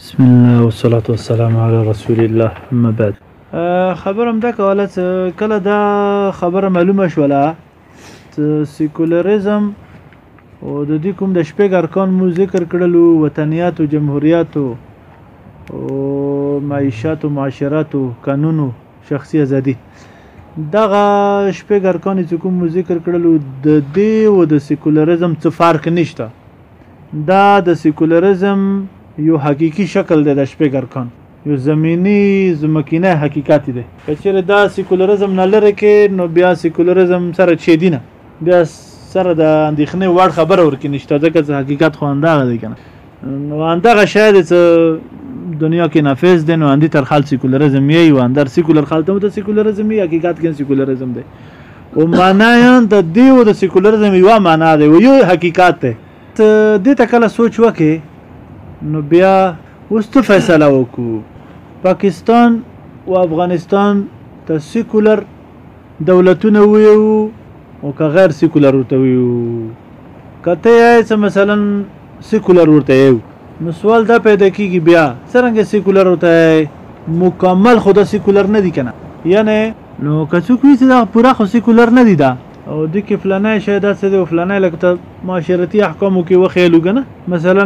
بسم الله والصلاة والسلام علی رسول الله اما بعد خبر هم دا کوله چې کله دا خبره معلومه شوله چې سیکولریزم او د دې کوم د شپږ ارکان مو ذکر کړلو وطنیات او جمهوریت او معیشت او معاشرت او قانون شخصي ازادي دغه شپږ ارکان چې کوم مو ذکر کړلو د دې او د سیکولریزم څه فرق نشته دا د سیکولرزم یو حقیقي شکل دی، د شپږ ارکان یو زمیني ځمکنی حقیقت دی. که چېرې دا سیکولرزم نه لرې کړې، نو بیا سیکولرزم سره چېدي نه، بیا سره د اندېښنې وړ خبره ورکې نشته، ځکه څه حقیقت خو همدغه دی که نه؟ نو همدغه شی دی څه دنیا کې نافذ دی، نو هندي تر خال سیکولرزم یی، او هندر سیکولر خال ته هم ته سیکولرزم یی، حقیقت کې هم سیکولرزم دی. و معنایان د دیو د سیکولرزم یو معنا دی و یو حقیقت دی ته دې ته کله سوچ وکې نو بیا اوس ته فیصله وکړو پاکستان او افغانستان ته سیکولر دولتونه ویو او که غیر سیکولر ورته ویو کته یې چې مثلا سیکولر ورته یو نو سوال دا پیدا کیږي بیا څنګه سیکولر ورته مکمل خدا سیکولر نه دي کنه یعنی نو که څوک وي چې دا پوره خو سیکولر نه دي دا او د کې فلانه شی دا څه دی او فلانه لکه ته معاشرتي احکامو کې وخیلو که نه مثلا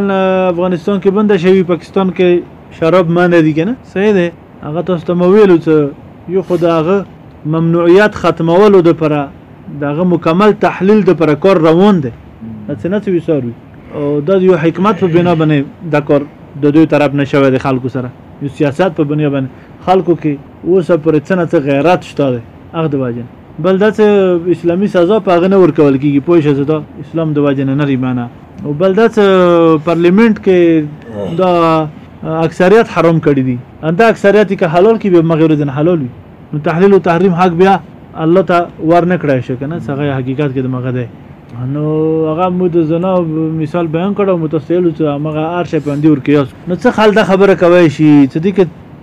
افغانستان کې بنده شوي پاکستان کې شراب منع دي که نه صحیح دی هغه تاسو ته مو ویلو چې یو خو د هغه ممنوعیت ختمولو دپاره د هغه مکمل تحلیل دپاره کار روان دی هڅې نه څه ویساروي او دا د یو حکمت په بنا باندې دا کار د دوی طرف نه شوی د خلکو سره یو سیاست په بنیا باندې خلکو کې اوسه پر څه نه څه غیرت شته دی هغه د واجن بل دا څه اسلامي سزا په هغه نه ورکول کیږي پوه شه زه دا اسلام د واجن نه لري معنا او بل دا څه پارلیمنت کې دا اکثریت حرام کړی دي انده اکثریت کې حلال کې به مغیر دین حلال وي نو تحلیل او تحریم حق بیا الله ته ور نه کړای شي کنه څنګه حقیقت کې د مغه ده نو هغه مو د زنا مثال بیان کړو متسیل چې هغه ارشه باندې ور کیاس نو څه خلدا خبره کوي شي چې دې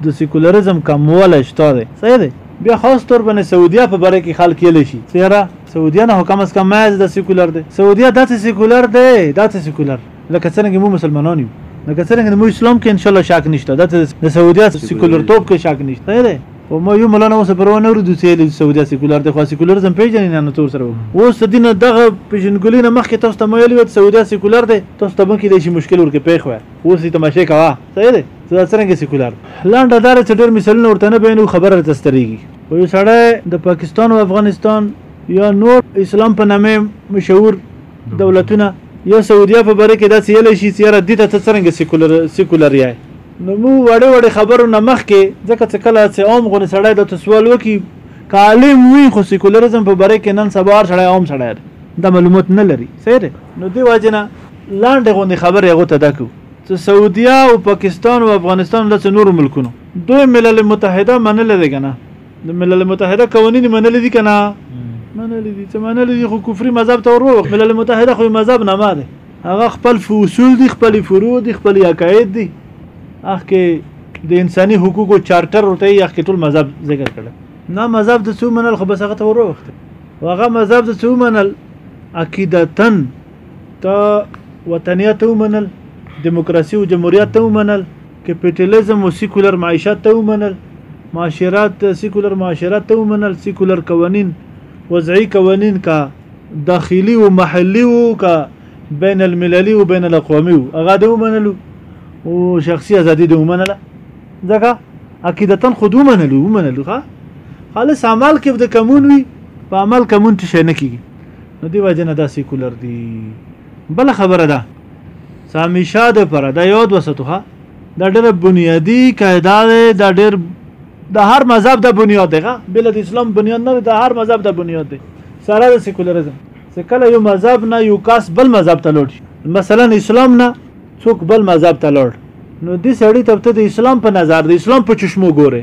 د سیکولرزم کموالی شته دی صحیح دی بیا خاص طور باندې سعودیا په باره کې خلک یلی شي چیرې سعودیا نه کم از کم مایز د سیکولر دی سعودیا داسې سیکولر دی داسې سیکولر لکه څنګه مو مسلمانان یو لکه څنګه مو اسلام کې ان شاء الله شک نشته داسې د سعودیا سیکولر توپ کې شک نشته دی او ما یو مولانا اوس پر ونه ورو دوسه له سعودي سیکولر د خو سیکولرزم پیژنې نه نو تور سره اوس دین دغه پیژنګولې نه مخکې تاسو ته مې ویل سعودي سیکولر دی تاسو ته به کې د شي مشکل ورکه پیښ وای اوس دې تماشې کوه صحیح دی ته دا څرنګه سیکولر لنډه دا ده چې ډېر مثالونه ورته نه بیانو خبره راته سترېږي خو یو سړی د پاکستان او افغانستان یا نور اسلام په نامه مشهور دولتونه یا سعودیا په باره کې داسې ویلی شي چې یاره دې ته ته څرنګه سیکولر سیکولر یې نو موږ وړې وړې خبرو نه مخکې ځکه چې کله چې عام غونې سړی درته سوال وکړي که عالم وي خو سیکولرزم په باره کې نن سبا هر سړی عام سړی دی دا معلومات نه لري صحیح دی نو دې وجې نه لانډه غوندې خبرې هغه ته دا کو چې سعودیا او پاکستان او افغانستان لڅ نور ملکونو دوی ملل متحده منل دي کنه د ملل متحده قوانین منل دي کنه منل دي چې منل دي خو کفري مذهب ته ورو ملل متحده خو مذهب نه ماده هغه خپل اصول دي خپل فروع دي خپل عقاید دي اخ کې د انساني حقوقو چارټر ورته یې اخ کې ټول مذهب ذکر کړل نه مذهب د څو منل خو بس هغه ته ورو وخت هغه مذهب د څو منل عقیدتن تا وطنیت ومنل دیموکراسي او جمهوریت ومنل کپټالیزم او سیکولر معیشت ومنل معاشرات سیکولر معاشرات ومنل سیکولر قوانین وضعي قوانین کا داخلي او محلي او کا بین المللي او بین الاقوامي هغه د ومنلو او شخصي ازادي د ومنله ځکه عقیدتن خود ومنلو ومنلو ښه خالص عمل کې د کمون وي په عمل کمون څه شي نه کیږي نو دی وجه نه دا سیکولر دی بل خبره ده سامیشا د پر دا یو د وسطه دا ډېر بنیادی قاعده ده دا ډېر د هر مذهب د بنیاد ده بل د اسلام بنیاد نه د هر مذهب د بنیاد ده سره د سیکولرزم چې کله یو مذهب نه یو کاس بل مذهب ته لوټ مثلا اسلام نه څوک بل مذهب ته لړ نو دی سړی ته ته د اسلام په نظر د اسلام په چشمو ګوره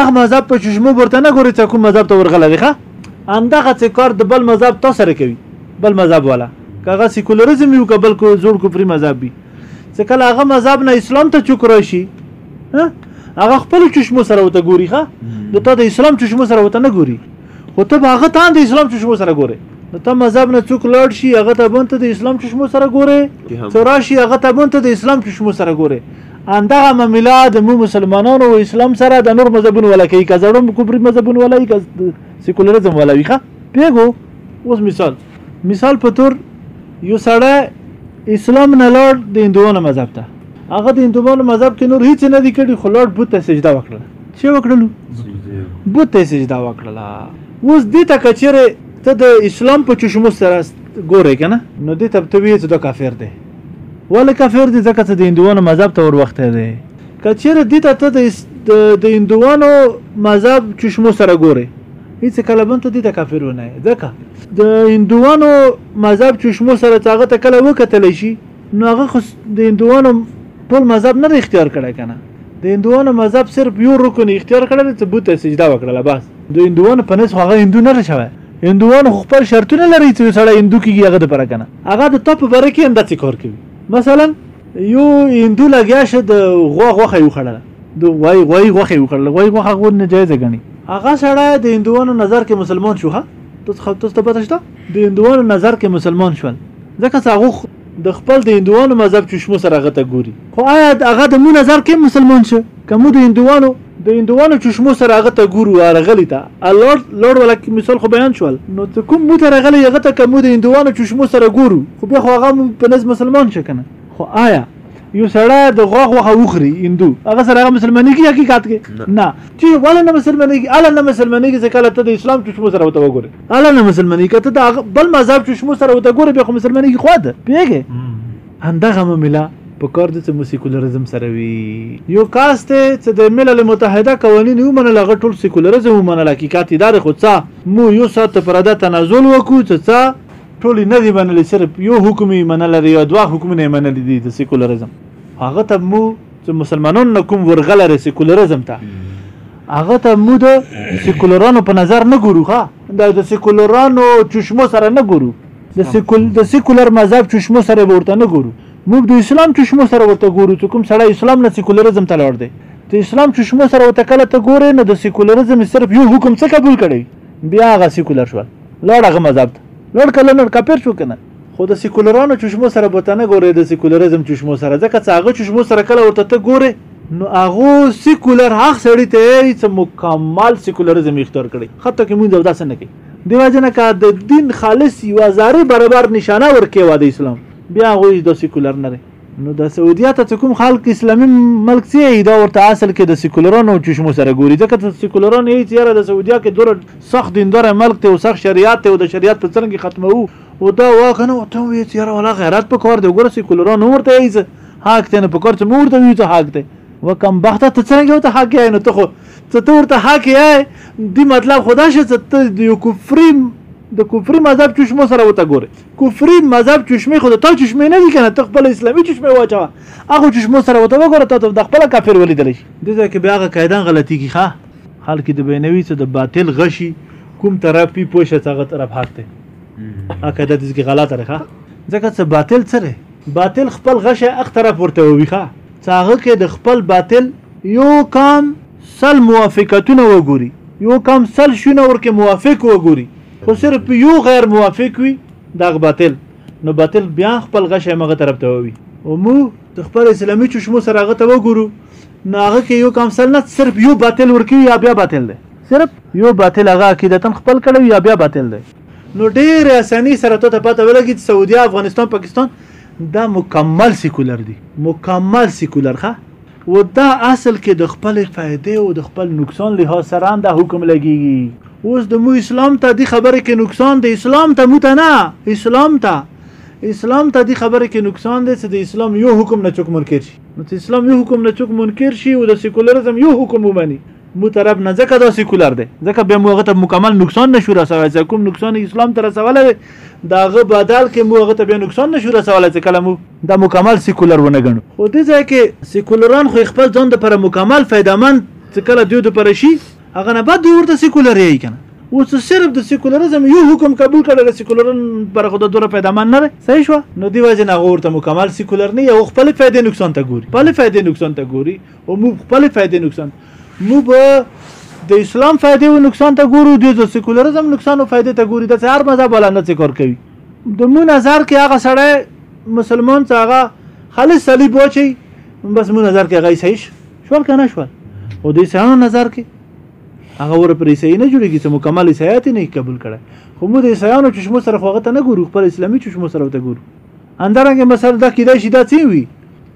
اخ مذهب په چشمو ورته نه ګوره چې کوم مذهب ته ورغله دی ښه همدغه څه کار د بل مذهب تاسو سره کوي بل مذهب والا کاغه سیکولریزم یو کبل کو جوړ کو پری مذهب بي چې کله هغه مذهب نه اسلام ته چوک راشي هغه خپل چشمو سره وته ګوري ښه د ته د اسلام چشمو سره وته نه ګوري خو ته هغه تان د اسلام چشمو سره ګوره نو ته مذهب نه څوک لاړ شي هغه ته بنت د اسلام چشمو سره ګوره ته راشي هغه ته بنت د اسلام چشمو سره ګوره اندغه معامله د مو مسلمانانو او اسلام سره د نور مذهبونو ولا کوي که زړم کوبري مذهبونو ولا کوي که سیکولریزم ولا وي ښه پیګو اوس مثال مثال په تور یو سړی اسلام نه لړ د هندوانو مذهب ته هغه د هندوانو مذهب کې نور هیڅ نه دی کړی خو لوړ بت ته سجده وکړه چې وکړلو بت ته سجده وکړه اوس دې ته کچره ته د اسلام په چشمو سره ګورې کنه نو دې ته ته ویې ته کافر دی ولې کافر دی ځکه چې د هندوانو مذهب ته ور وخت دی کچره دې ته ته د هندوانو مذهب چشمو سره ګورې هیڅ کله بنت دي ته کافر ونه ځکه د هندوانو مذهب چشمو سره تاغه ته کله وکتل شي نو هغه خو د هندوانو ټول مذهب نه اختیار کړی کنه د هندوانو مذهب صرف یو رکن اختیار کړل چې بت ته سجده وکړه بس د هندوانو په نس هغه هندو نه شوی هندوان خپل شرطونه لري چې سړی هندو کیږي هغه د پر کنه هغه د ټپ بره کې اندازې کار کوي مثلا یو هندو لګیا شه د غوا غوخه یو خړل د وای وای غوخه یو خړل وای غوخه غو نه جایز غني هغه سړی د هندوانو نظر کې مسلمان شو ها تاسو خپل تاسو ته پته شته د هندوانو نظر کې مسلمان شول ځکه څه هغه د خپل د هندوانو مذهب چشمو سره هغه ته ګوري خو آیا هغه د مو نظر کې مسلمان شو که مو د هندوانو د هندوانو چشمو سره هغه ته ګورو هرغلی ته لوړ لوړ ولا کې مثال خو بیان شول نو ته کوم مو ته رغلی هغه ته که مو د هندوانو چشمو سره ګورو خو بیا خو هغه مو په نس مسلمان شو کنه خو آیا یو سړی د غوا غوښه وخوري هندو هغه سره هغه مسلمانېږي حقیقت کې نه چې ولې نه مسلمانېږي اله نه مسلمانېږي ځکه له ته د اسلام چشمو سره ورته وګورې الا نه مسلمانې کته دا بل مذهب چې شمو سره وته ګوره به خو مسلمانې خو ده پیګه اندغه مملا په کار د چې سیکولریزم سره وي یو کاست چې د ملل متحده قوانین یو منل هغه ټول سیکولریزم منل حقیقت دار خو څه مو یو سات پر ادا تنازل وکړو چې څه ټول نه دی منل صرف یو حکومي منل لري یا دوه حکومي نه منل دي د سیکولریزم هغه ته مو چې مسلمانانو نه کوم ورغه لري سیکولرزم ته هغه ته موږ د سیکولرانو په نظر نه ګورو ښا دا د سیکولرانو چشمو سره نه ګورو د سیکول د سیکولر مذهب چشمو سره ورته نه ګورو موږ د اسلام چشمو سره ورته ګورو چې کوم سړی اسلام نه سیکولرزم ته لور دی د اسلام چشمو سره ورته کله ته ګورې نو د سیکولرزم صرف یو حکم څه قبول کړي بیا هغه سیکولر شول لوړ هغه مذهب لوړ کله نور کافر شو کنه خو د سیکولرانو چشمو سره به ته نه ګورې د سیکولرزم چشمو سره ځکه چې هغه چشمو سره کله ورته ته ګورې نو هغه سیکولر هغه سړی ته هیڅ مکمل سیکولرزم اختیار کړي حتی که مونږ دا څه نه کوي دی وجنه که د دین خالص یو زارې برابر نشانه ورکې و د اسلام بیا غوی د سیکولر نه نو د سعودیا ته چې کوم خلک اسلامي ملک څه یې دا ورته اصل کې د سیکولرانو او چشمو سره ګوري ځکه چې سیکولران یې چې یاره د سعودیا کې دوره سخت دینداره ملک دی او سخت شریعت دی او د شریعت په څرنګه ختموو او دا واخه نه ورته وایي چې یاره ولا غیرت په کار دی وګوره سیکولران ورته یې څه حق دی نه په کار چې مو ورته وایي څه حق دی و کم بخته ته څنګه ورته حق یې نو ته خو ته ته ورته حق یې دی مطلب خدا شه چې ته د کفري د کفري مذهب چشمو سره وته ګوري کفري مذهب چشمه خو د تا چشمه نه دي کنه ته خپل اسلامي چشمه واچوه هغه چشمه سره وته وګوره ته د خپل کافر ولیدل شي د ځکه کې بیا هغه قاعده غلطي کی ښه خلک د بینوي څه د باطل غشي کوم طرف پی پوشه هغه طرف حق دی هغه قاعده د ځکه غلطه ده ځکه څه باطل سره باطل خپل غشه اخ طرف ورته وي ښه څاغه کې د خپل باطل یو کام سل موافقتونه وګوري یو کام سل شونه ورکه موافق وګوري خو صرف یو غیر موافق وي دغه باطل نو باطل بیا خپل غشې مغه طرف ته وي او مو د خپل اسلامي چشمو سره هغه ته وګورو نو هغه کې یو کم سل نه صرف یو باطل ورکی یا بیا باطل دی صرف یو باطل هغه عقیدتن خپل کړو یا بیا باطل دی نو ډېر اساني سره ته پته ولګي چې سعودي افغانستان پاکستان دا مکمل سیکولر دي مکمل سیکولر ښه و دا اصل کې د خپلې فائدې او د خپل نقصان لحاظ سره هم دا حکم لګيږي اوس د مو اسلام ته دي خبره کې نقصان دی اسلام ته مو ته نه اسلام ته اسلام ته دي خبره کې نقصان دی چې د اسلام یو حکم نه چوک منکر شي نو چې اسلام یو حکم نه چوک منکر شي او د سیکولرزم یو حکم ومني مو طرف نه ځکه دا سیکولر دی ځکه به موږ ته مکمل نقصان نشو رسوي ځکه کوم نقصان اسلام ته رسوله داغه بدل کې موږ ته به نقصان نشو رسوله ځکه لمو دا مکمل سیکولر ونه ګڼو خو دې ځای کې سیکولران خو خپل ځان لپاره مکمل فایدهمند چې کله دوی لپاره شي هغه نه بعد دوی ورته سیکولر یې کنه اوس صرف د سیکولرزم یو حکم قبول کړل د سیکولرن پر خود دوره پیدامان نه صحیح شو نو دی وجه نه غورته مکمل سیکولر نه یو خپل فائدې نقصان ته ګوري خپل فائدې نقصان ته ګوري او مو خپل فائدې نقصان مو به د اسلام فائدې او نقصان ته ګورو د سیکولرزم نقصان او فائدې ته ګوري د هر مذهب ولا نه ذکر کوي د مو نظر کې هغه سړی مسلمان څه هغه خالص صلیب وچی بس مو نظر کې هغه صحیح شول کنه شول او د عیسایانو نظر کې هغه ور پر عیسائی نه جوړیږي چې مکمل عیسایت نه قبول کړي خو موږ د عیسایانو چشمو سره خوغه ته نه ګورو خپل اسلامي چشمو سره ته ګورو اندرنګ مثلا دا کیدای شي دا څه وي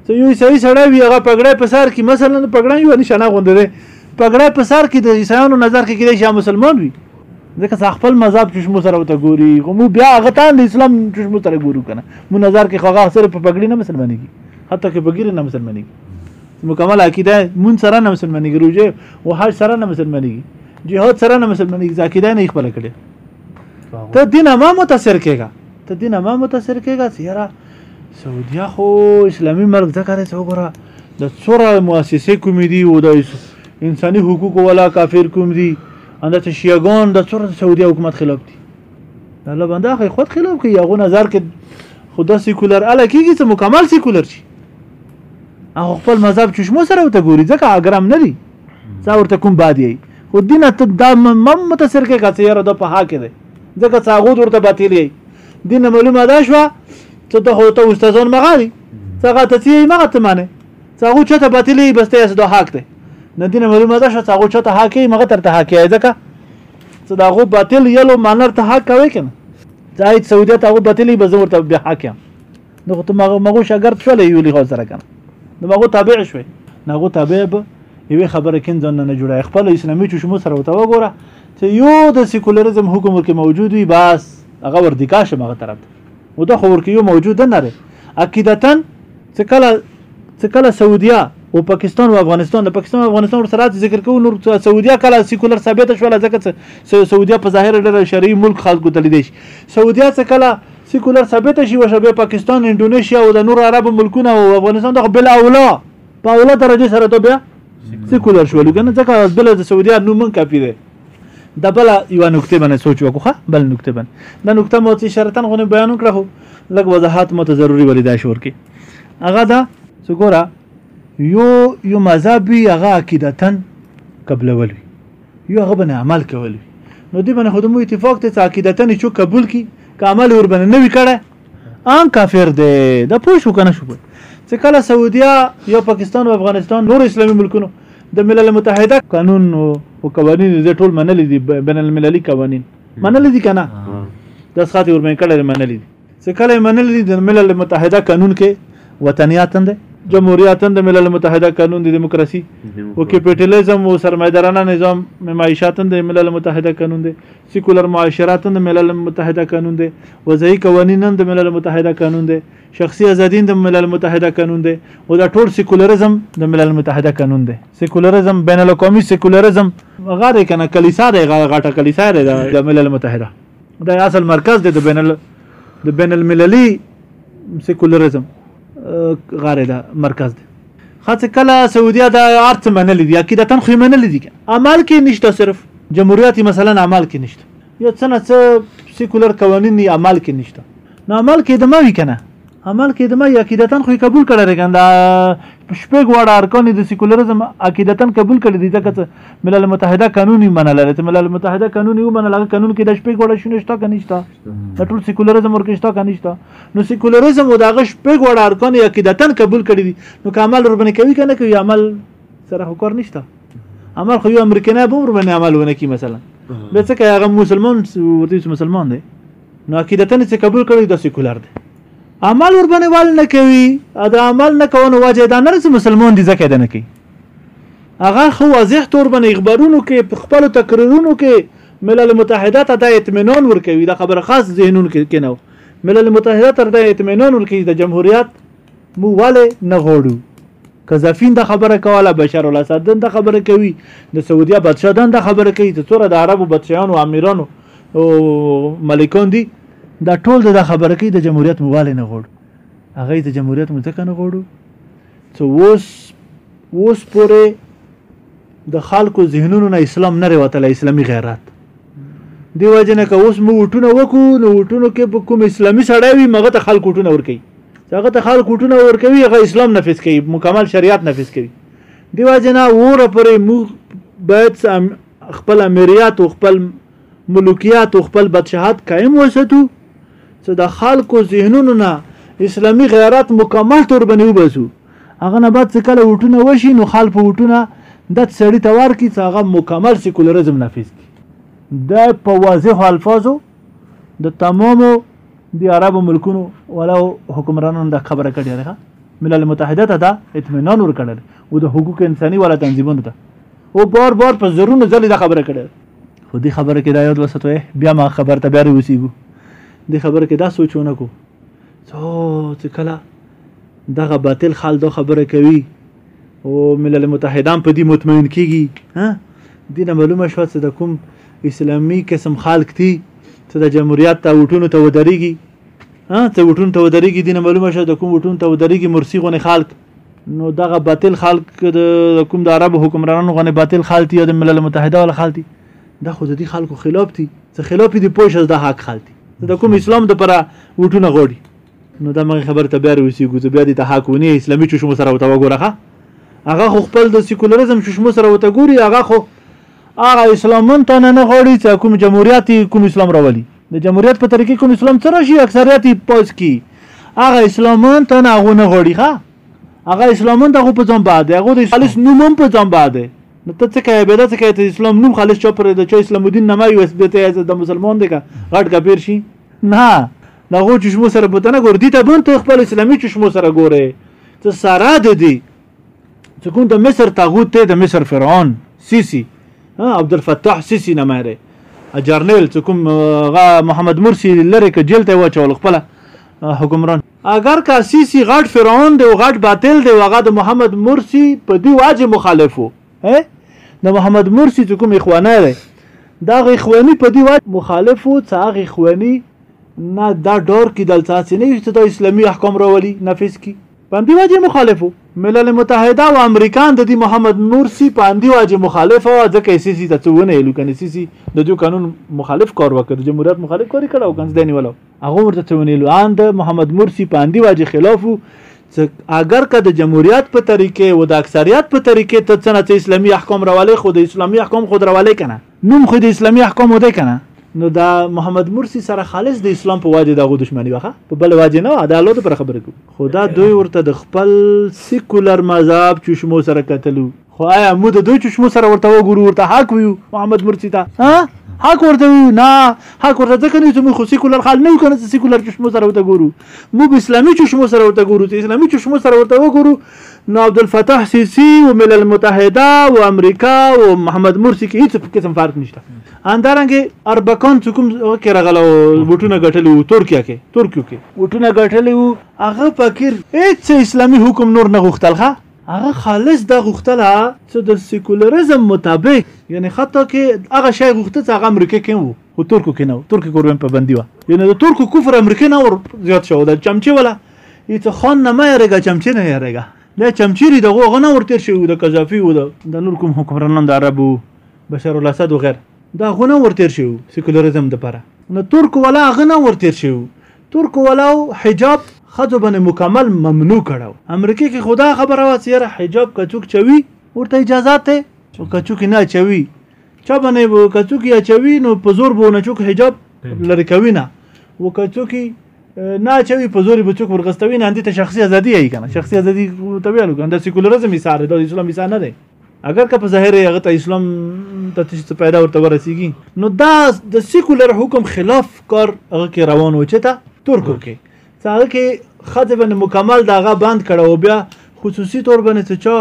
ته یو عیسائی سړی وي هغه پګړې په سر کې مثلا پګړې یو نشانه غوندره پګړې په سر کې د عیسایانو نظر کې کېدای شي مسلمان وي ځکه چې خپل مذهب چشمو سره وته ګوري خو مو بیا هغه تان د اسلام چشمو سره ګورو کنه مو نظر کې خوغه سره په پګړی نه مسلمانې کی حتی کې بګیر نه مسلمانې کی مکمل عقیده مون سره نه مسلمانې کی روزه او حج سره نه مسلمانې کی جهاد سره نه مسلمانې کی عقیده نه خپل کړي ته دین ما متاثر کېږي ته دین ما متاثر کېږي سیرا سعودیا خو اسلامي مرګ ځکه نه وګوره د څوره مؤسسې کومې دي او د انساني حقوقو ولا کافر کوم دي انده ته شیعگان دا چرا سعودی حکومت خلاف دی الله بنده خو خود خلاف که یغو نظر که خدا سیکولر اله کیږي چې مکمل سیکولر شي هغه خپل مذهب چشمو سره وته ګوري ځکه اګرام نه دی څا ورته کوم باد یي خو دین ته دا مم متاثر کې کاته یاره د په حق دی ځکه څا غو ورته باطل یي دین معلومه ده شو ته ته هو ته استادان مغالي څنګه ته یې مغه ته معنی څاغو چته باطلې بسته اس د حق دی نه دینه معلومه ده چې څاغو چته حق یې مغه تر ته حق یې ځکه چې دا غو باطل یلو مانر ته حق کوي کنه ځای سعودي ته غو باطلې به زور ته به حق یم نو ته مغه مغه شګر چولې یو له سره کنه نو مغه تابع شوي نو غو تابع به یوه خبره کین ځان نه جوړه خپل اسلامي چې شمو سره وته وګوره چې یو د سیکولریزم حکم کې موجود وي بس هغه ور دکاشه مغه طرف وده خو ورکیو موجود نره عقیدتا چې کله چې کله سعودیا او پاکستان او افغانستان د پاکستان او افغانستان سره راځي ذکر کوو نور سعودیا کله سیکولر ثابت شول ځکه چې سعودیا په ظاهر ډېر شرعي ملک خاص ګوتل دي سعودیا څخه کله سیکولر ثابت شي وشه به پاکستان انډونیشیا او د نور عرب ملکونه او افغانستان د بل اولا په اولا درجه سره ته بیا سیکولر شول کنه ځکه بل د سعودیا نو من کافي ده د بل یو نقطه باندې سوچ وکړه بل نقطه باندې دا نقطه مو چې شرطن غو بیان کړه خو لګ وضاحت مو ته ضروری ولې دا شور کې هغه دا سګورا یو یو مذهب وی هغه عقیدتن قبل ول یو هغه باندې عمل کول نو دې باندې خو د مو اتفاق ته عقیدتن چې قبول کی کامل ور باندې نه وکړه ان کافر دی دا پوه شو کنه شو پوه چې کله سعودیا یا پاکستان او افغانستان نور اسلامي ملکونو د ملل متحده قانون او قوانین د ټول منل دي بین المللي قوانین منل دي کنه د اسخاتي ورمن کړه منل دي چې کله منل دي د ملل متحده قانون کې وطنیاتن ده جمهوریتن د ملل متحده قانون د دیموکراسي او کیپټالیزم او سرمایدارانه نظام معیشتن د ملل متحده قانون دی سیکولر معاشرات نن د ملل متحده قانون دی وضعي قوانین نن د ملل متحده قانون دی شخصي ازادي د ملل متحده قانون دی او دا ټول سیکولرزم د ملل متحده قانون دی سیکولرزم بین الاقوامي سیکولرزم غاره کنه کلیسا دی غاټه کلیسا دی د ملل متحده دا اصل مرکز دی د بین د بین المللي سیکولرزم غاره ده مرکز ده خاص کله سعودیا دا ارت منل دي عقیدتا خو منل دي عمل کې نشته صرف جمهوریت مثلا عمل کې نشته یو څه نه څه سیکولر قوانین عمل کې نشته نو عمل کې د ما وی کنه عمل کې د ما عقیدتا خو قبول کړه رګندا شپږ وړه ارکان د سیکولریزم عقیدتا قبول کړي دي ځکه ملل متحده قانوني منل لري ته ملل متحده قانوني ومنل هغه قانون کې د شپږ وړه شونه شته کنيشته ټول سیکولریزم ورکشته کنيشته نو سیکولرزم او داغه شپږ وړ ارکان یا عقیدتا قبول کړی دي نو کمال ور باندې کوي کنه کوي عمل سره خو کار نشته عمل خو یو امریکایي به ور باندې عمل ونه کی مثلا به څه کوي هغه مسلمان ورته مسلمان دی نو عقیدتا چې قبول کړی دا سیکولر دی عمل ور باندې وال نه کوي دا عمل نه کوونه وجه دا نه چې مسلمان دي ځکه نه کوي هغه خو واضح تور باندې خبرونو کې خپل تقریرونو کې ملل متحده ته د اطمینان ورکوي دا خبره خاص ذهنون کې نه ملل متحده تر دې اطمینان ورکړي د جمهوریت مو والي نه غواړو قذافین د خبره کوله بشار الاسد دن د خبره کوي د سعودیا بادشاه دن د خبره کوي چې څوره د عربو بادشاهانو او امیرانو او ملکان دي دا ټول د خبره کوي د جمهوریت مو والي نه غواړو هغه د جمهوریت مو ځکه نه غواړو څه اوس اوس پورې د خلکو ذهنونو نه اسلام نه وتل اسلامي غیرت دی وجنه که اوس مو وټونه وکړو نو وټونو کې په کوم اسلامي سړی وي مغه ته خلکو وټونه ور کوي هغه ته خلکو وټونه ور کوي هغه اسلام نافذ کوي مکمل شریعت نافذ کوي دی وجنه وره پرې مو باید خپل امریات او خپل ملوکیات او خپل بادشاهت قائم وساتو چې د خلکو ذهنونو نه اسلامي غیرت مکمل تور باندې وباسو هغه نه بعد څه کله وټونه وشي نو خلک وټونه د سړی ته ورکړي چې هغه مکمل سیکولرزم نافذ کړي دا په واضح الفاظو د تمامو د عربو ملکونو ولا حکمرانانو د خبره کړې ده ملل متحده ته دا اطمینان ورکړل او د حقوق انساني ولا تنظیمونو ته او بار بار په زرونو ځلې دا خبره کړې خو دې خبره کې دا یاد وساتو بیا ما خبر ته بیا وسیګو دې خبره کې دا سوچونه کو څو چې کله دغه باطل خال دا خبره کوي او ملل متحدان په دې مطمئن کیږي ها دینه معلومه شو چې د کوم اسلامی قسم خلق دي چې د جمهوریت ته وټونو ته ودرېږي ها ته وټون ته ودرېږي دینه معلومه شو د کوم وټون ته ودرېږي مرسی غونې خلق نو دغه باطل خلق د کوم د عرب حکمرانانو غنه باطل خالتي او د ملل متحده ول خالتي دا خو د دې خلکو خلاف دي څه خلاف دي پوه شز د حق خالتي د کوم اسلام د پره وټونه غوړي نو دا مغه خبر ته بیا وسیګو زه بیا د حق ونی اسلامي چشمو سره وته وګورخه هغه خو خپل د سیکولریزم چشمو سره وته ګوري هغه خو هغه اسلامن ته نه غواړي چې کوم جمهوریت کوم اسلام راولي د جمهوریت په طریقې کوم اسلام څه راشي اکثریت پاس کی هغه اسلامن ته نه غو نه غواړي ښا هغه اسلامن ته په ځم بعد هغه د خالص نوم هم په ځم بعد نو ته څه کوي به دا څه کوي ته اسلام نوم خالص چا پر د چا اسلام الدین نامه یو اسبته د مسلمان دی کا غټ کا پیر شي نه دا غو چې شمو سره بوتنه ګور دي ته بون ته خپل اسلامي چې شمو سره ګوره ته سره د دي چې کوم د مصر تاغوت دی د مصر فرعون سیسی عبدالفتاح سیسی نامه دی جرنیل چې کوم غا محمد مرسی لره کې جیل ته واچول خپل حکمران اگر کا سیسی غټ فرعون دی او غټ باطل دی هغه د محمد مرسی په دی واجه مخالفو د محمد مرسی چې کوم اخوانه دی دا اخوانی په دی واجه مخالفو چې هغه اخوانی نه دا ډور کې دلته نه چې د اسلامي احکام راولي نافذ کی په همدی وجه مخالف وو. ملل متحده او امریکا هم ددی محمد مور سی په همدی وجه مخالف وه ځکه یې سی سی ته څه ونه یلو کنه سی سی ددیو قانون مخالف کار وکړ د جمهوریت مخالف کار یې کړ او کنځ دی نیولو هغه هم ورته څه ونه یلو ان د محمد مور سی په همدی وجه خلاف وو چې اګر که د جمهوریت په طریقې او د اکثریت په طریقې ته څه نه څه اسلامي احکام راولې خو د اسلامي احکام خود راولې کنه نوم خو د اسلامي احکامو دی کنه نو دا محمد مرسی سره خالص د اسلام په واجه دغه دښمنی وخه په بل واجه نه دا الله ته پر خبره کو خدا دوی ورته د خپل سیکولر مذهب چشمو سره کتلو خو آیا مو د دوی چشمو سره ورته وګورو ورته حق ویو محمد مرسی ته ها حق ورته ویو نه حق ورته ځکه نه چې موږ خو سیکولر خال نه کنه چې سیکولر چشمو سره ورته ګورو موږ اسلامي چشمو سره ورته ګورو چې اسلامي چشمو سره ورته وګورو نو عبدالفتاح سیسی او ملل متحده او امریکا او محمد مرسی کې هیڅ قسم فرق نشته اندارنګ اربکان چې کوم کې راغله وټونه غټلې وو ترکیه کې ترکیو کې وټونه غټلې وو هغه فقیر هیڅ اسلامي حکم نور نه غوښتل ښه هغه خالص دا غوښتله چې د سیکولریزم مطابق یعنی حتی کې هغه شی غوښته چې هغه امریکا کې وو خو ترکو کې نه ترکو کوربن پابندي و یعنی د ترکو کفر امریکا نه ور زیات شو د چمچي ولا ای ته خان نه مې رګه چمچي نه یې رګه دا چمچيري دغه غنه ورتیر شي د قذافي او د نور کوم حکمرانان د عربو بشار الاسد او غیر دا غنه ورتیر شي سیکولریزم د پره نو ترک ولا غنه ورتیر شي ترک ولا حجاب خځو باندې مکمل ممنوع کړو امریکا کې خدا خبره وا سیره حجاب کڅوک چوي ورته اجازه ته او کڅوک نه چوي چا باندې کڅوک یا چوي نو په زور بونه چوک حجاب لری کوي نه وکڅوک نه چوي په زور به څوک ورغستوي نه اندي ته شخصي ازادي هي کنه شخصي ازادي ته ویلو کنه د سیکولرزم ایثار د اسلام ایثار نه دی اگر که په ظاهر هغه ته اسلام ته څه پیدا ورته ورسیږي نو دا د سیکولر حکم خلاف کار هغه کې روان و چې تا ترکو کې څنګه کې خځه باندې مکمل دغه بند کړه او بیا خصوصي تور باندې چې چا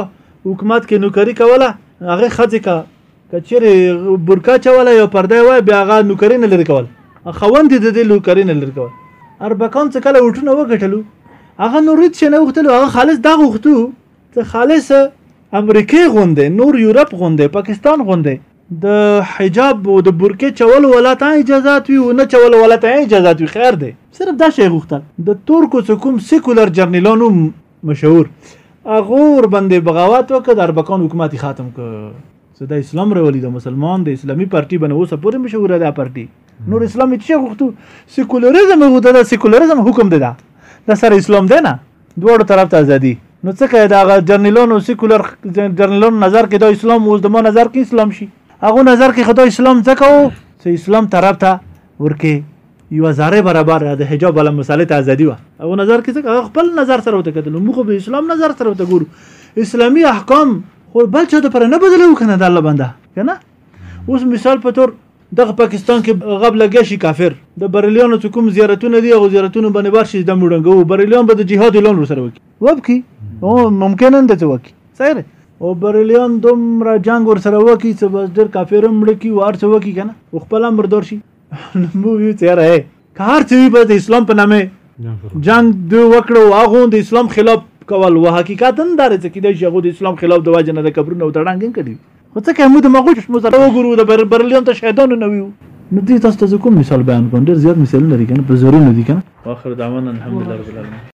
حکومت کې نوکری کوله هغه خځه کا که چیرې برکا چوله یو پرده وای بیا هغه نوکري نه لري کول خوند د دې نوکري نه لري کول اربکان څه کله وټونه وګټلو هغه نور هیڅ نه وختلو هغه خالص دا غوښتو چې خالص امریکای غوندې نور یورپ غوندې پاکستان غوندې د حجاب او د برکې چول ولاته اجازهات وي او نه چول ولاته اجازهات وي خیر دی صرف دا شی غوښتل د تورکو څه کوم سیکولر جرنیلانو مشهور هغه ور باندې بغاوت وکړ د اربکان حکومت ختم کړ زه د اسلام راولي د مسلمان د اسلامي پارټي باندې اوسه پورې مشهوره ده پارټي نور اسلام هیڅ غوښتو سیکولریزم غوښته دا سیکولریزم حکم دی دا دا سره اسلام دی نه دواړو طرف ته ازادي نو څه کوي دا جرنلونو سیکولر جرنلونو نظر کې دا اسلام اوس د ما نظر کې اسلام شي هغه نظر کې خدای اسلام ځکه چې اسلام طرف ته ورکه یو زاره برابر د حجاب ولا مسالې ته ازادي و او نظر کې څه خپل نظر سره وته کتل موږ به اسلام نظر سره وته ګورو اسلامي احکام خو بل چا ته پر نه بدلو کنه د الله بنده کنه اوس مثال په تور دغه پاکستان کې غب لګیا شي کافر د بریلیانو چې کوم زیارتونه دي هغه زیارتونه باندې بار شي د مړنګو بریلیان به د جهاد اعلان ورسره وکړي وبکي او ممکن نه ده وکړي صحیح او بریلیان دومره جنگ ورسره وکي چې بس ډېر کافر هم مړه کي او هر څه وکي که نه او خپل هم مردار شي نو وي تیاره یې که هر څه وي بس د اسلام په نامه جنګ دوی وکړو هغه د اسلام خلاف کول و حقیقت هم دار چې کیدای شي هغه د اسلام خلاف د واجب نه د قبرونو او تړانګ کړي خو څه کوي موږ د مغول شمو سره وګورو د بر برلیان ته شهیدانو نه ویو نو دې تاسو ته کوم مثال بیان کوم ډیر زیات مثالونه دي کنه په زرونه دي کنه واخر دعوانا الحمدلله رب العالمین